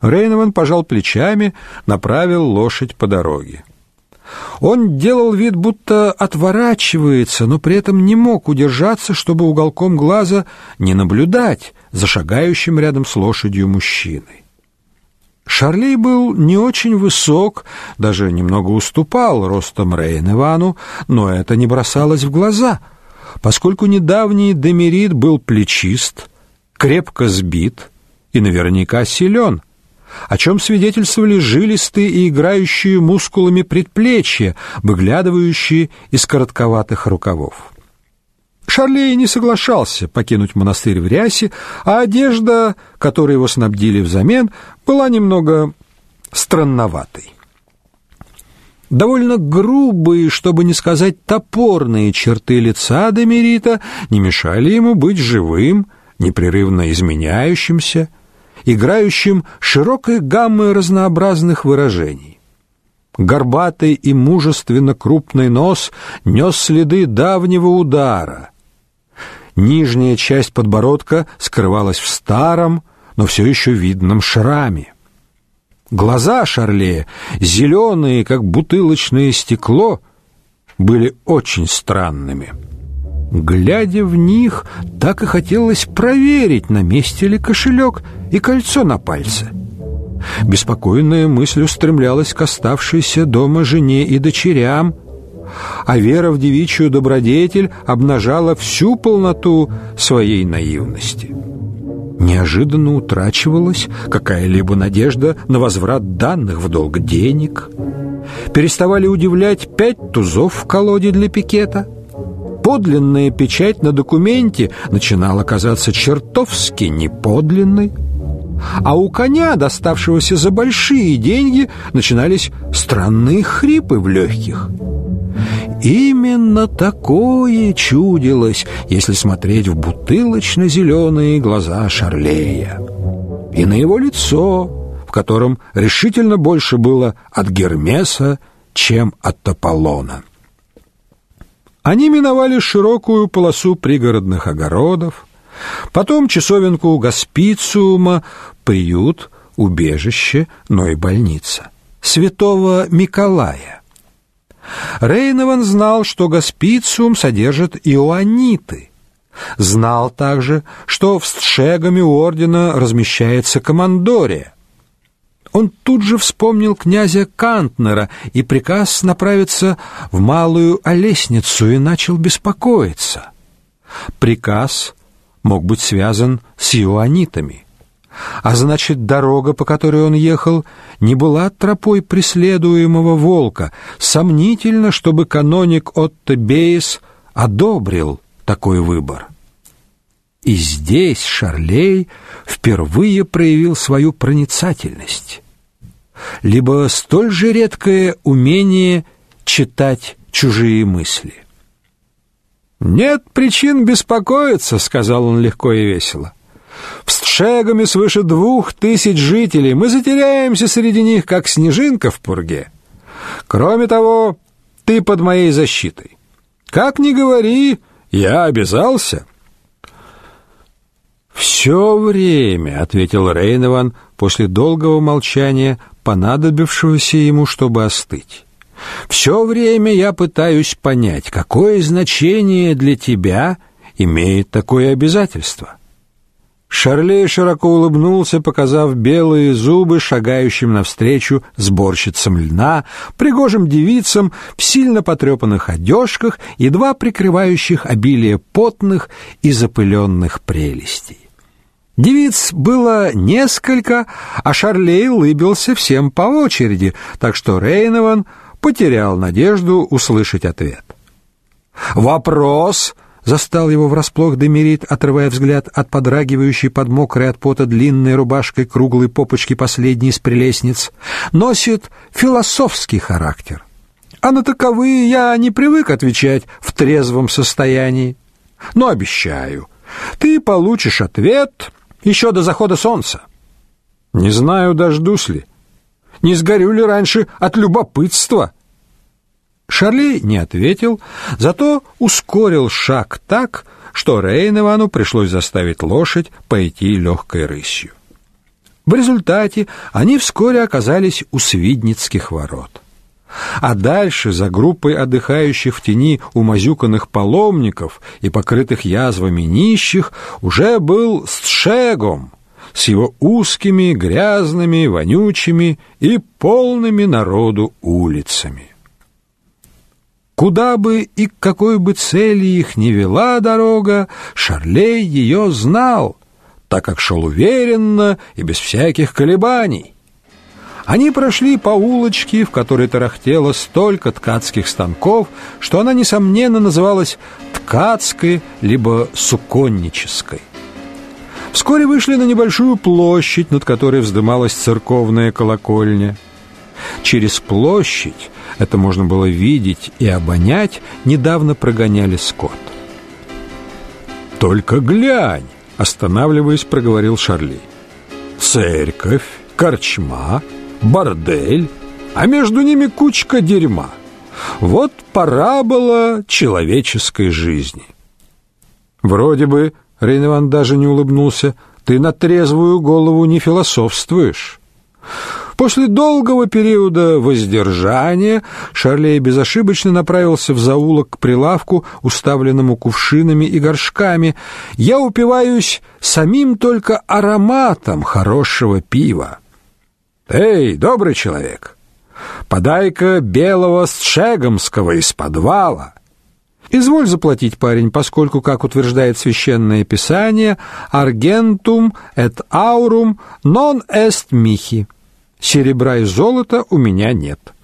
Рейнован пожал плечами, направил лошадь по дороге. Он делал вид, будто отворачивается, но при этом не мог удержаться, чтобы уголком глаза не наблюдать за шагающим рядом с лошадью мужчиной. Шарлей был не очень высок, даже немного уступал ростом Рейн Ивану, но это не бросалось в глаза, поскольку недавний Демерит был плечист, крепко сбит и наверняка силен, о чем свидетельствовали жилистые и играющие мускулами предплечья, выглядывающие из коротковатых рукавов. Шарлей не соглашался покинуть монастырь в рясе, а одежда, которой его снабдили взамен, была немного странноватой. Довольно грубые, чтобы не сказать топорные черты лица Демерита не мешали ему быть живым, непрерывно изменяющимся, играющим широкой гаммой разнообразных выражений. Горбатый и мужественно крупный нос нес следы давнего удара. Нижняя часть подбородка скрывалась в старом, но все еще видном шраме. Глаза Шарлея, зеленые, как бутылочное стекло, были очень странными. Глядя в них, так и хотелось проверить, на месте ли кошелек и кольцо на пальце. Беспокойная мысль устремлялась к оставшейся дома жене и дочерям, а вера в девичью добродетель обнажала всю полноту своей наивности. Неожиданно утрачивалась какая-либо надежда на возврат данных в долг денег. Переставали удивлять пять тузов в колоде для пикета — подлинная печать на документе начинала казаться чертовски неподлинной, а у коня, доставшегося за большие деньги, начинались странные хрипы в легких. Именно такое чудилось, если смотреть в бутылочно-зеленые глаза Шарлея. И на его лицо, в котором решительно больше было от Гермеса, чем от Аполлона. Они миновали широкую полосу пригородных огородов, потом часовенку Госпициума, приют, убежище, но и больница, святого Миколая. Рейнован знал, что Госпициум содержит иоанниты, знал также, что в стшегами ордена размещается командория, он тут же вспомнил князя Кантнера и приказ направиться в Малую Олесницу и начал беспокоиться. Приказ мог быть связан с иоанитами. А значит, дорога, по которой он ехал, не была тропой преследуемого волка. Сомнительно, чтобы каноник Отто Бейс одобрил такой выбор. И здесь Шарлей впервые проявил свою проницательность, либо столь же редкое умение читать чужие мысли. «Нет причин беспокоиться», — сказал он легко и весело. «В Стшегаме свыше двух тысяч жителей. Мы затеряемся среди них, как снежинка в пурге. Кроме того, ты под моей защитой. Как ни говори, я обязался». «Все время», — ответил Рейнован после долгого молчания, понадобившегося ему, чтобы остыть. «Все время я пытаюсь понять, какое значение для тебя имеет такое обязательство». Шарлей широко улыбнулся, показав белые зубы шагающим навстречу сборщицам льна, пригожим девицам в сильно потрепанных одежках, едва прикрывающих обилие потных и запыленных прелестей. Девиц было несколько, а Шарлей улыбился всем по очереди, так что Рейнован потерял надежду услышать ответ. «Вопрос!» — застал его врасплох Демерит, отрывая взгляд от подрагивающей под мокрой от пота длинной рубашкой круглой попочки последней из прелестниц, носит философский характер. А на таковые я не привык отвечать в трезвом состоянии. Но обещаю, ты получишь ответ еще до захода солнца. Не знаю, дождусь ли. Не сгорю ли раньше от любопытства? Шарли не ответил, зато ускорил шаг так, что Рейн Ивану пришлось заставить лошадь пойти легкой рысью. В результате они вскоре оказались у Свидницких ворот. А дальше, за группой отдыхающих в тени умазюканных паломников и покрытых язвами нищих, уже был Стшегом с его узкими, грязными, вонючими и полными народу улицами. Куда бы и к какой бы цели их ни вела дорога, Шарлей ее знал, так как шел уверенно и без всяких колебаний. Они прошли по улочке, в которой тарахтело столько ткацких станков, что она, несомненно, называлась ткацкой либо суконнической. Вскоре вышли на небольшую площадь, над которой вздымалась церковная колокольня. Через площадь это можно было видеть и обонять, недавно прогоняли скот. «Только глянь!» — останавливаясь, проговорил Шарли. «Церковь, корчма, бордель, а между ними кучка дерьма. Вот парабола человеческой жизни». «Вроде бы...» — Рейневан даже не улыбнулся. «Ты на трезвую голову не философствуешь». После долгого периода воздержания Шарлей безошибочно направился в заулок к прилавку, уставленному кувшинами и горшками. Я упиваюсь самим только ароматом хорошего пива. «Эй, добрый человек, подай-ка белого сшегомского из подвала!» Изволь заплатить, парень, поскольку, как утверждает священное писание, «argentum et aurum non est mihi» Серебра и золота у меня нет.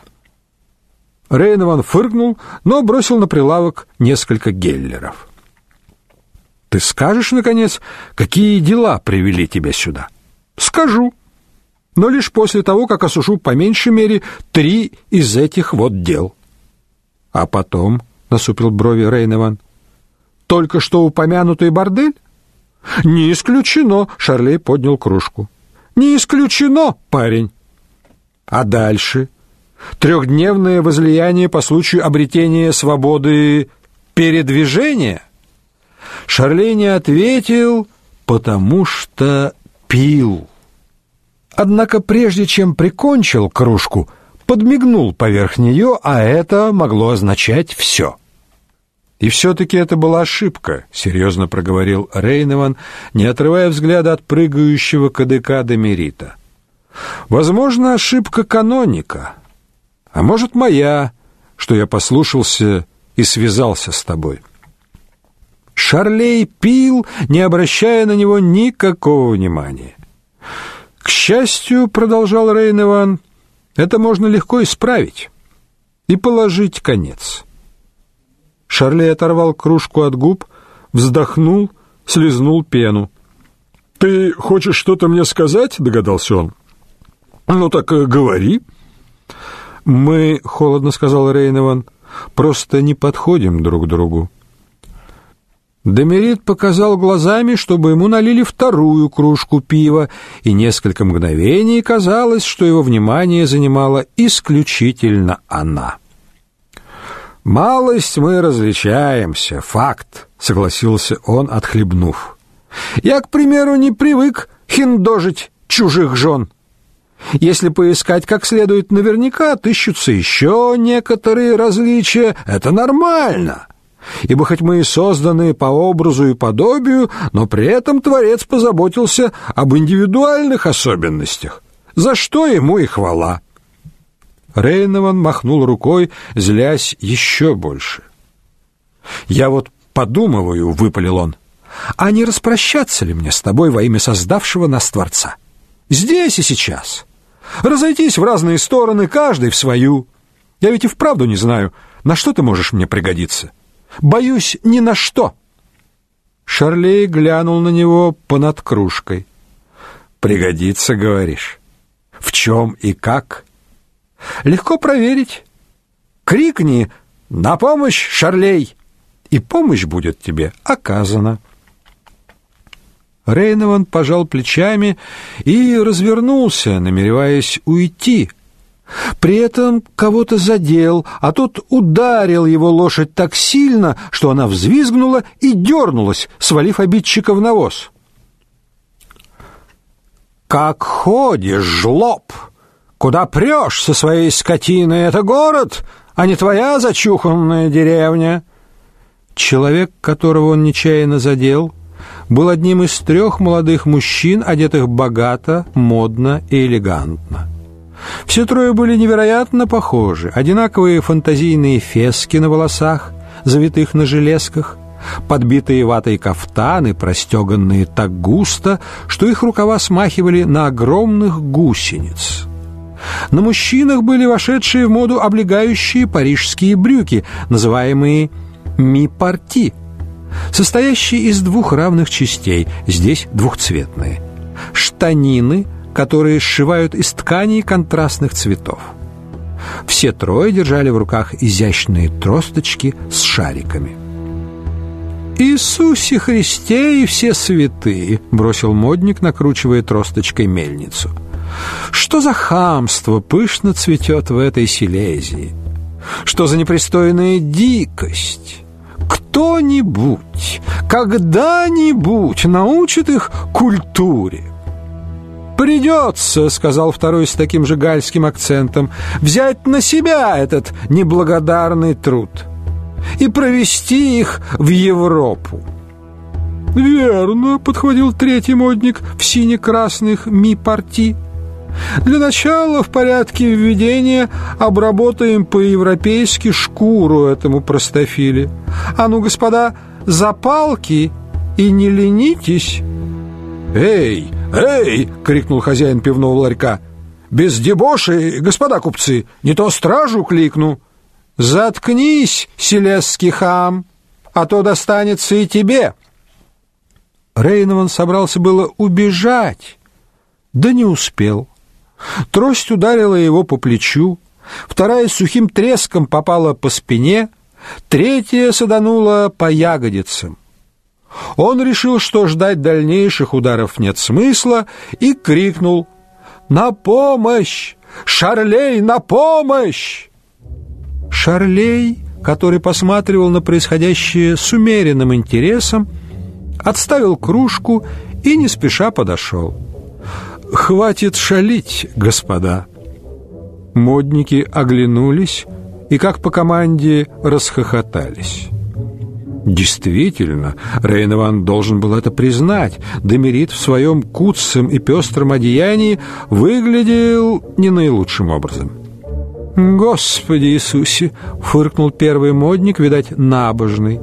Рейнован фыркнул, но бросил на прилавок несколько геллеров. Ты скажешь наконец, какие дела привели тебя сюда? Скажу. Но лишь после того, как осужу по меньшей мере три из этих вот дел. А потом, насупил брови Рейнован, только что упомянутый бордель? Не исключено, Шарлей поднял кружку. Не исключено, парень. А дальше? Трехдневное возлияние по случаю обретения свободы передвижения? Шарлей не ответил, потому что пил. Однако прежде чем прикончил кружку, подмигнул поверх нее, а это могло означать все. И все-таки это была ошибка, серьезно проговорил Рейнован, не отрывая взгляда от прыгающего кадыка Демерита. Возможно, ошибка каноника, а может, моя, что я послушался и связался с тобой. Шарлей пил, не обращая на него никакого внимания. К счастью, продолжал Рейн это можно легко исправить и положить конец. Шарлей оторвал кружку от губ, вздохнул, слезнул пену. «Ты хочешь что-то мне сказать?» — догадался он. «Ну так э, говори». «Мы, — холодно сказал Рейнован, — просто не подходим друг к другу». Демерит показал глазами, чтобы ему налили вторую кружку пива, и несколько мгновений казалось, что его внимание занимала исключительно она. «Малость мы различаемся, факт», — согласился он, отхлебнув. «Я, к примеру, не привык хиндожить чужих жен». Если поискать как следует наверняка, отыщутся еще некоторые различия. Это нормально. Ибо хоть мы и созданы по образу и подобию, но при этом Творец позаботился об индивидуальных особенностях, за что ему и хвала. Рейнован махнул рукой, злясь еще больше. «Я вот подумываю», — выпалил он, — «а не распрощаться ли мне с тобой во имя создавшего нас Творца? Здесь и сейчас». Разойтись в разные стороны, каждый в свою. Я ведь и вправду не знаю, на что ты можешь мне пригодиться. Боюсь, ни на что. Шарлей глянул на него понад кружкой. Пригодится, говоришь? В чем и как? Легко проверить. Крикни «На помощь, Шарлей!» и помощь будет тебе оказана. Рейнован пожал плечами и развернулся, намереваясь уйти. При этом кого-то задел, а тот ударил его лошадь так сильно, что она взвизгнула и дернулась, свалив обидчика в навоз. «Как ходишь, жлоб? Куда прешь со своей скотиной? Это город, а не твоя зачуханная деревня!» Человек, которого он нечаянно задел, был одним из трех молодых мужчин, одетых богато, модно и элегантно. Все трое были невероятно похожи. Одинаковые фантазийные фески на волосах, завитых на железках, подбитые ватой кафтаны, простеганные так густо, что их рукава смахивали на огромных гусениц. На мужчинах были вошедшие в моду облегающие парижские брюки, называемые «ми-парти», состоящие из двух равных частей, здесь двухцветные. Штанины, которые сшивают из тканей контрастных цветов. Все трое держали в руках изящные тросточки с шариками. «Иисусе Христе и все святые!» — бросил модник, накручивая тросточкой мельницу. «Что за хамство пышно цветет в этой Силезии? Что за непристойная дикость?» кто-нибудь, когда-нибудь научит их культуре. «Придется», — сказал второй с таким же гальским акцентом, «взять на себя этот неблагодарный труд и провести их в Европу». «Верно», — подхватил третий модник в сине-красных ми-парти. Для начала в порядке введения обработаем по-европейски шкуру этому простофиле. А ну, господа, запалки и не ленитесь. «Эй, эй!» — крикнул хозяин пивного ларька. «Без дебоши, господа купцы, не то стражу кликну!» «Заткнись, селесский хам, а то достанется и тебе!» Рейнован собрался было убежать, да не успел. Трость ударила его по плечу, вторая сухим треском попала по спине, третья саданула по ягодицам. Он решил, что ждать дальнейших ударов нет смысла, и крикнул «На помощь! Шарлей, на помощь!» Шарлей, который посматривал на происходящее с умеренным интересом, отставил кружку и не спеша подошел. «Хватит шалить, господа!» Модники оглянулись и, как по команде, расхохотались. Действительно, Рейнован должен был это признать. Демерит в своем куцем и пестром одеянии выглядел не наилучшим образом. «Господи Иисусе!» — фыркнул первый модник, видать, набожный.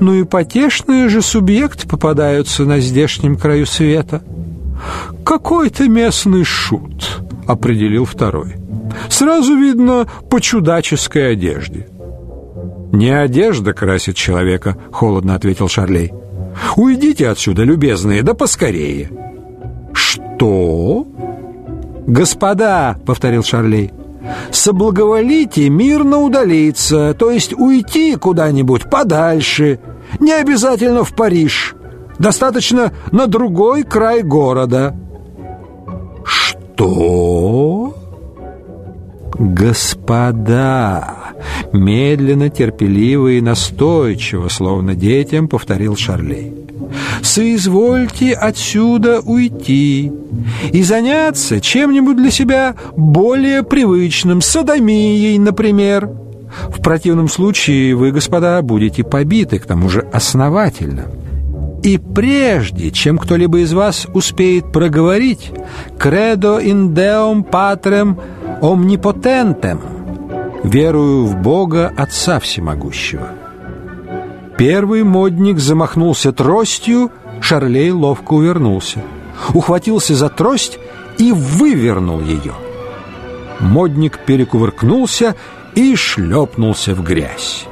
«Ну и потешные же субъекты попадаются на здешнем краю света». «Какой-то местный шут», — определил второй. «Сразу видно по чудаческой одежде». «Не одежда красит человека», — холодно ответил Шарлей. «Уйдите отсюда, любезные, да поскорее». «Что?» «Господа», — повторил Шарлей, — «соблаговолите мирно удалиться, то есть уйти куда-нибудь подальше, не обязательно в Париж». Достаточно на другой край города. Что? Господа, медленно, терпеливо и настойчиво, словно детям, повторил Шарлей. Соизвольте отсюда уйти и заняться чем-нибудь для себя более привычным, садомией, например. В противном случае вы, господа, будете побиты, к тому же основательно. И прежде, чем кто-либо из вас успеет проговорить «Credo in Deum Patrem Omnipotentem» «Верую в Бога Отца Всемогущего». Первый модник замахнулся тростью, Шарлей ловко увернулся. Ухватился за трость и вывернул ее. Модник перекувыркнулся и шлепнулся в грязь.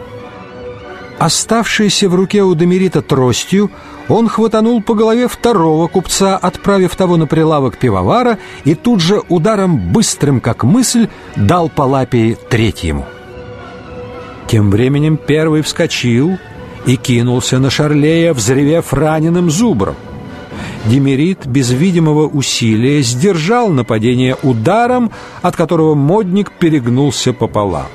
Оставшийся в руке у Демерита тростью, он хватанул по голове второго купца, отправив того на прилавок пивовара, и тут же ударом быстрым, как мысль, дал по лапе третьему. Тем временем первый вскочил и кинулся на Шарлея, взревев раненым зубром. Демерит без видимого усилия сдержал нападение ударом, от которого модник перегнулся пополам.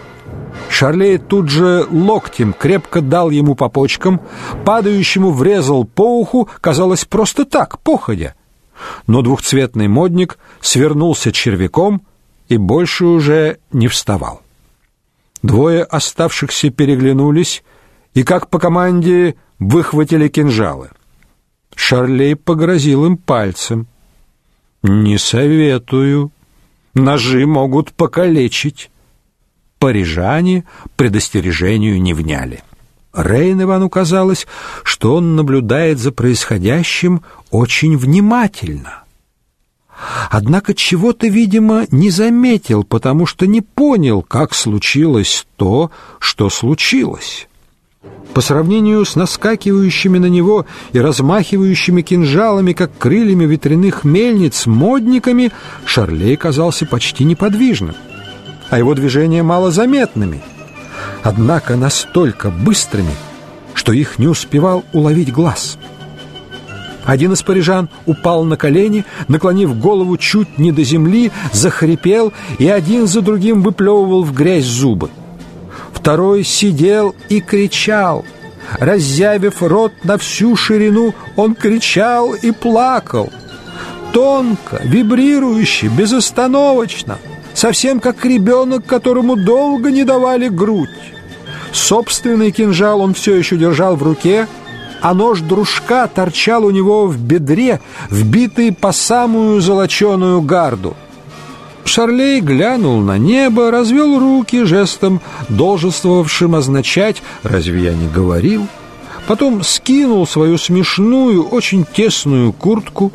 Шарлей тут же локтем крепко дал ему по почкам, падающему врезал по уху, казалось, просто так, походя. но двухцветный модник свернулся червяком и больше уже не вставал. Двое оставшихся переглянулись и, как по команде, выхватили кинжалы. Шарлей погрозил им пальцем. «Не советую. Ножи могут покалечить». Парижане предостережению не вняли. Рейневану казалось, что он наблюдает за происходящим очень внимательно. Однако чего-то, видимо, не заметил, потому что не понял, как случилось то, что случилось. По сравнению с наскакивающими на него и размахивающими кинжалами, как крыльями ветряных мельниц, модниками, Шарлей казался почти неподвижным, а его движения малозаметными, однако настолько быстрыми, что их не успевал уловить глаз. Один из парижан упал на колени, наклонив голову чуть не до земли, захрипел и один за другим выплевывал в грязь зубы. Второй сидел и кричал. Раззявив рот на всю ширину, он кричал и плакал. Тонко, вибрирующе, безостановочно, совсем как ребенок, которому долго не давали грудь. Собственный кинжал он все еще держал в руке, а нож дружка торчал у него в бедре, вбитый по самую золоченую гарду. Шарлей глянул на небо, развел руки жестом, должествовавшим означать «разве я не говорил?», потом скинул свою смешную, очень тесную куртку,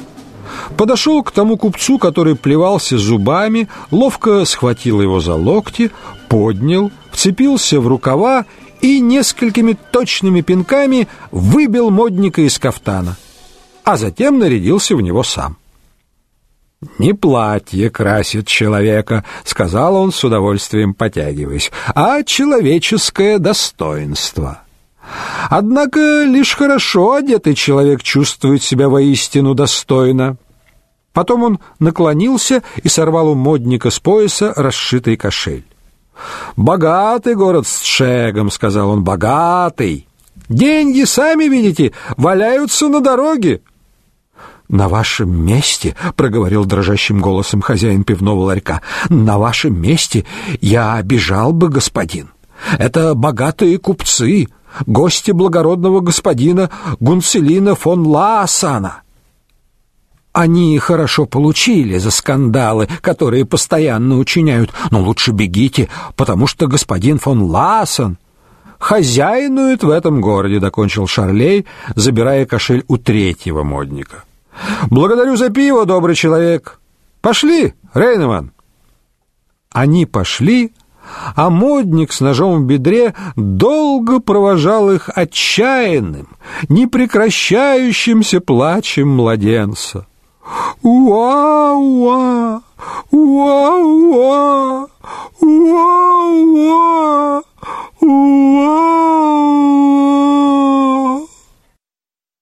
подошел к тому купцу, который плевался зубами, ловко схватил его за локти, поднял, вцепился в рукава и несколькими точными пинками выбил модника из кафтана, а затем нарядился в него сам. «Не платье красит человека», — сказал он с удовольствием потягиваясь, «а человеческое достоинство». Однако лишь хорошо одетый человек чувствует себя воистину достойно. Потом он наклонился и сорвал у модника с пояса расшитый кошель. «Богатый город с шегом», — сказал он, — «богатый. Деньги, сами видите, валяются на дороге. «На вашем месте», — проговорил дрожащим голосом хозяин пивного ларька, «на вашем месте я обижал бы господин. Это богатые купцы, гости благородного господина Гунцелина фон Лаасана». Они хорошо получили за скандалы, которые постоянно учиняют, но лучше бегите, потому что господин фон Лаасан хозяйнует в этом городе, докончил Шарлей, забирая кошель у третьего модника. Благодарю за пиво, добрый человек. Пошли, Рейнеман. Они пошли, а модник с ножом в бедре долго провожал их отчаянным, непрекращающимся плачем младенца. «Уа-уа! Уа-уа! Уа-уа! Уа-уа!»